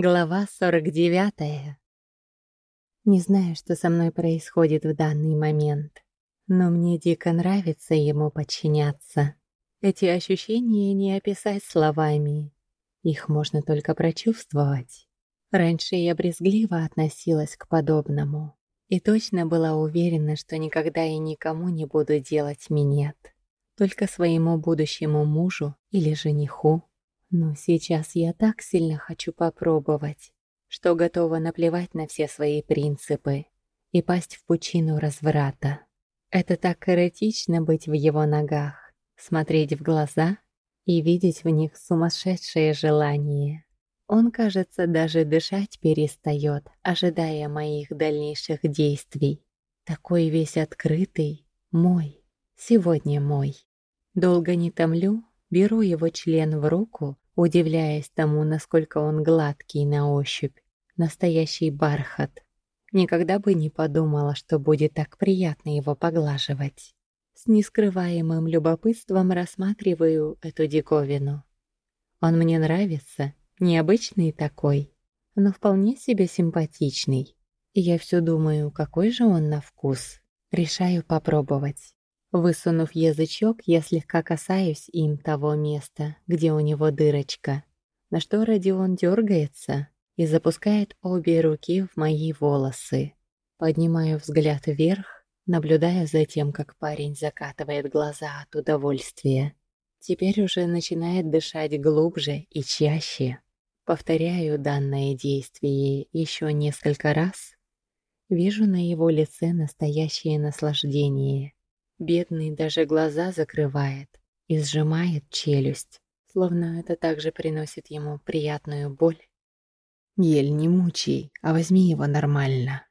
Глава 49. Не знаю, что со мной происходит в данный момент, но мне дико нравится ему подчиняться. Эти ощущения не описать словами, их можно только прочувствовать. Раньше я брезгливо относилась к подобному и точно была уверена, что никогда и никому не буду делать минет, только своему будущему мужу или жениху. Но сейчас я так сильно хочу попробовать, что готова наплевать на все свои принципы и пасть в пучину разврата. Это так эротично быть в его ногах, смотреть в глаза и видеть в них сумасшедшее желание. Он, кажется, даже дышать перестает, ожидая моих дальнейших действий. Такой весь открытый, мой, сегодня мой. Долго не томлю, Беру его член в руку, удивляясь тому, насколько он гладкий на ощупь. Настоящий бархат. Никогда бы не подумала, что будет так приятно его поглаживать. С нескрываемым любопытством рассматриваю эту диковину. Он мне нравится, необычный такой, но вполне себе симпатичный. И я все думаю, какой же он на вкус. Решаю попробовать. Высунув язычок, я слегка касаюсь им того места, где у него дырочка, на что Родион дергается и запускает обе руки в мои волосы. Поднимаю взгляд вверх, наблюдая за тем, как парень закатывает глаза от удовольствия. Теперь уже начинает дышать глубже и чаще. Повторяю данное действие еще несколько раз. Вижу на его лице настоящее наслаждение. Бедный даже глаза закрывает и сжимает челюсть, словно это также приносит ему приятную боль. «Ель, не мучай, а возьми его нормально».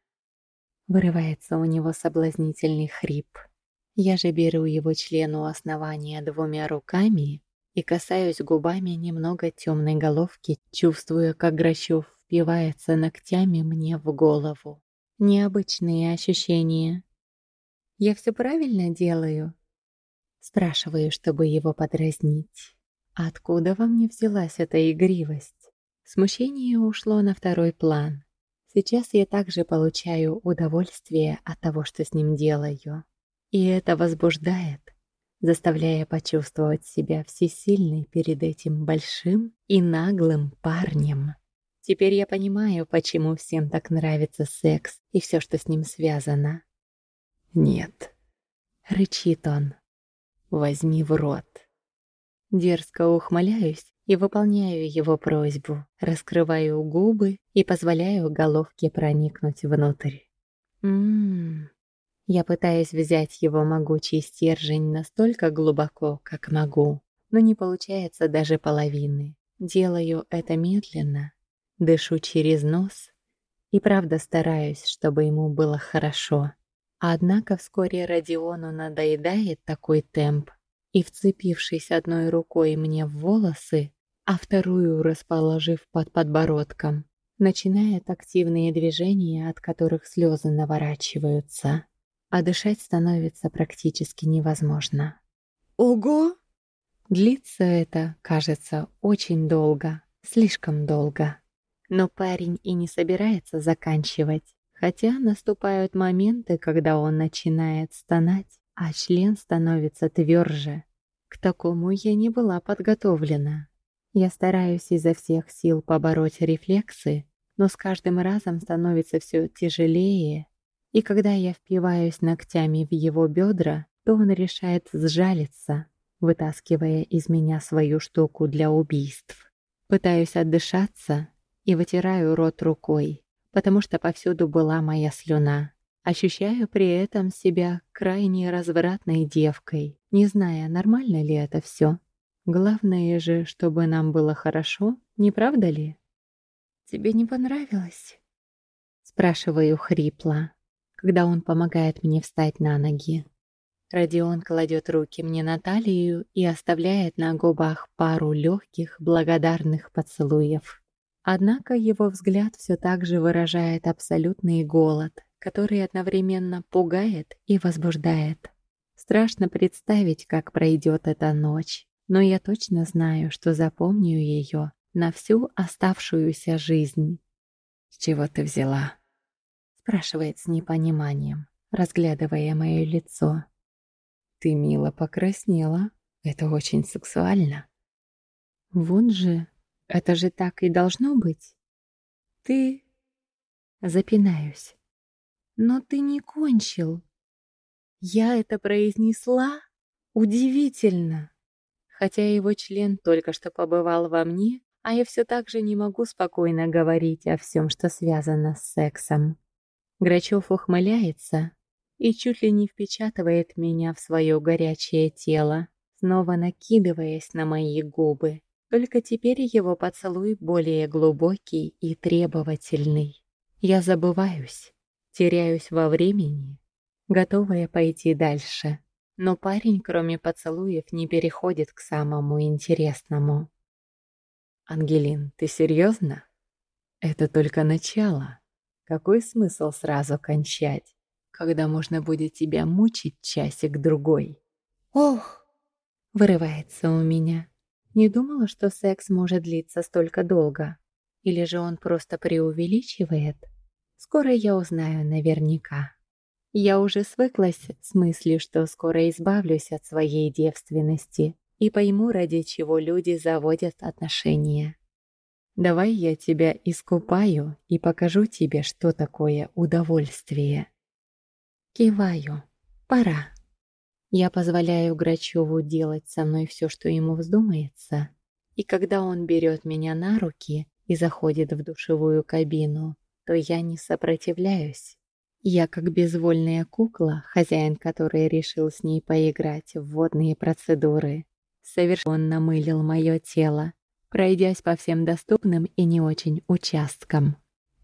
Вырывается у него соблазнительный хрип. Я же беру его член у основания двумя руками и касаюсь губами немного темной головки, чувствуя, как Грачев впивается ногтями мне в голову. Необычные ощущения, я все правильно делаю?» Спрашиваю, чтобы его подразнить. Откуда во мне взялась эта игривость? Смущение ушло на второй план. Сейчас я также получаю удовольствие от того, что с ним делаю. И это возбуждает, заставляя почувствовать себя всесильной перед этим большим и наглым парнем. Теперь я понимаю, почему всем так нравится секс и все, что с ним связано. «Нет», — рычит он. «Возьми в рот». Дерзко ухмыляюсь и выполняю его просьбу, раскрываю губы и позволяю головке проникнуть внутрь. Ммм. Я пытаюсь взять его могучий стержень настолько глубоко, как могу, но не получается даже половины. Делаю это медленно, дышу через нос и правда стараюсь, чтобы ему было хорошо. Однако вскоре Родиону надоедает такой темп, и, вцепившись одной рукой мне в волосы, а вторую расположив под подбородком, начинает активные движения, от которых слезы наворачиваются, а дышать становится практически невозможно. «Ого!» Длится это, кажется, очень долго, слишком долго. Но парень и не собирается заканчивать. Хотя наступают моменты, когда он начинает стонать, а член становится тверже. К такому я не была подготовлена. Я стараюсь изо всех сил побороть рефлексы, но с каждым разом становится все тяжелее, и когда я впиваюсь ногтями в его бедра, то он решает сжалиться, вытаскивая из меня свою штуку для убийств. Пытаюсь отдышаться и вытираю рот рукой потому что повсюду была моя слюна. Ощущаю при этом себя крайне развратной девкой, не зная, нормально ли это все. Главное же, чтобы нам было хорошо, не правда ли? «Тебе не понравилось?» Спрашиваю хрипло, когда он помогает мне встать на ноги. Родион кладет руки мне на талию и оставляет на губах пару легких благодарных поцелуев. Однако его взгляд все так же выражает абсолютный голод, который одновременно пугает и возбуждает. Страшно представить, как пройдет эта ночь, но я точно знаю, что запомню ее на всю оставшуюся жизнь. «С чего ты взяла?» спрашивает с непониманием, разглядывая мое лицо. «Ты мило покраснела. Это очень сексуально». «Вот же, это же так и должно быть. Ты...» Запинаюсь. «Но ты не кончил». Я это произнесла? Удивительно. Хотя его член только что побывал во мне, а я все так же не могу спокойно говорить о всем, что связано с сексом. Грачев ухмыляется и чуть ли не впечатывает меня в свое горячее тело, снова накидываясь на мои губы. Только теперь его поцелуй более глубокий и требовательный. Я забываюсь, теряюсь во времени, готовая пойти дальше. Но парень, кроме поцелуев, не переходит к самому интересному. «Ангелин, ты серьезно? Это только начало. Какой смысл сразу кончать, когда можно будет тебя мучить часик-другой?» «Ох!» — вырывается у меня. Не думала, что секс может длиться столько долго. Или же он просто преувеличивает? Скоро я узнаю наверняка. Я уже свыклась с мыслью, что скоро избавлюсь от своей девственности и пойму, ради чего люди заводят отношения. Давай я тебя искупаю и покажу тебе, что такое удовольствие. Киваю. Пора. Я позволяю Грачеву делать со мной все, что ему вздумается. И когда он берет меня на руки и заходит в душевую кабину, то я не сопротивляюсь. Я как безвольная кукла, хозяин которой решил с ней поиграть в водные процедуры. Совершенно мылил мое тело, пройдясь по всем доступным и не очень участкам.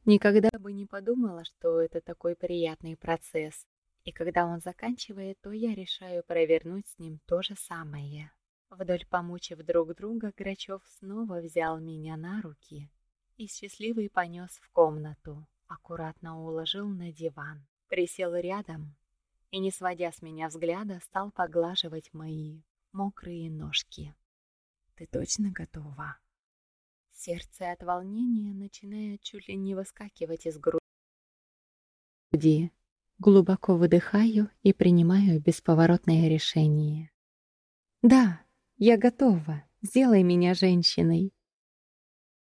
Никогда бы не подумала, что это такой приятный процесс. И когда он заканчивает, то я решаю провернуть с ним то же самое. Вдоль помучив друг друга, Грачев снова взял меня на руки и счастливый понес в комнату, аккуратно уложил на диван, присел рядом и, не сводя с меня взгляда, стал поглаживать мои мокрые ножки. «Ты точно готова?» Сердце от волнения начинает чуть ли не выскакивать из груди. Глубоко выдыхаю и принимаю бесповоротное решение. «Да, я готова. Сделай меня женщиной.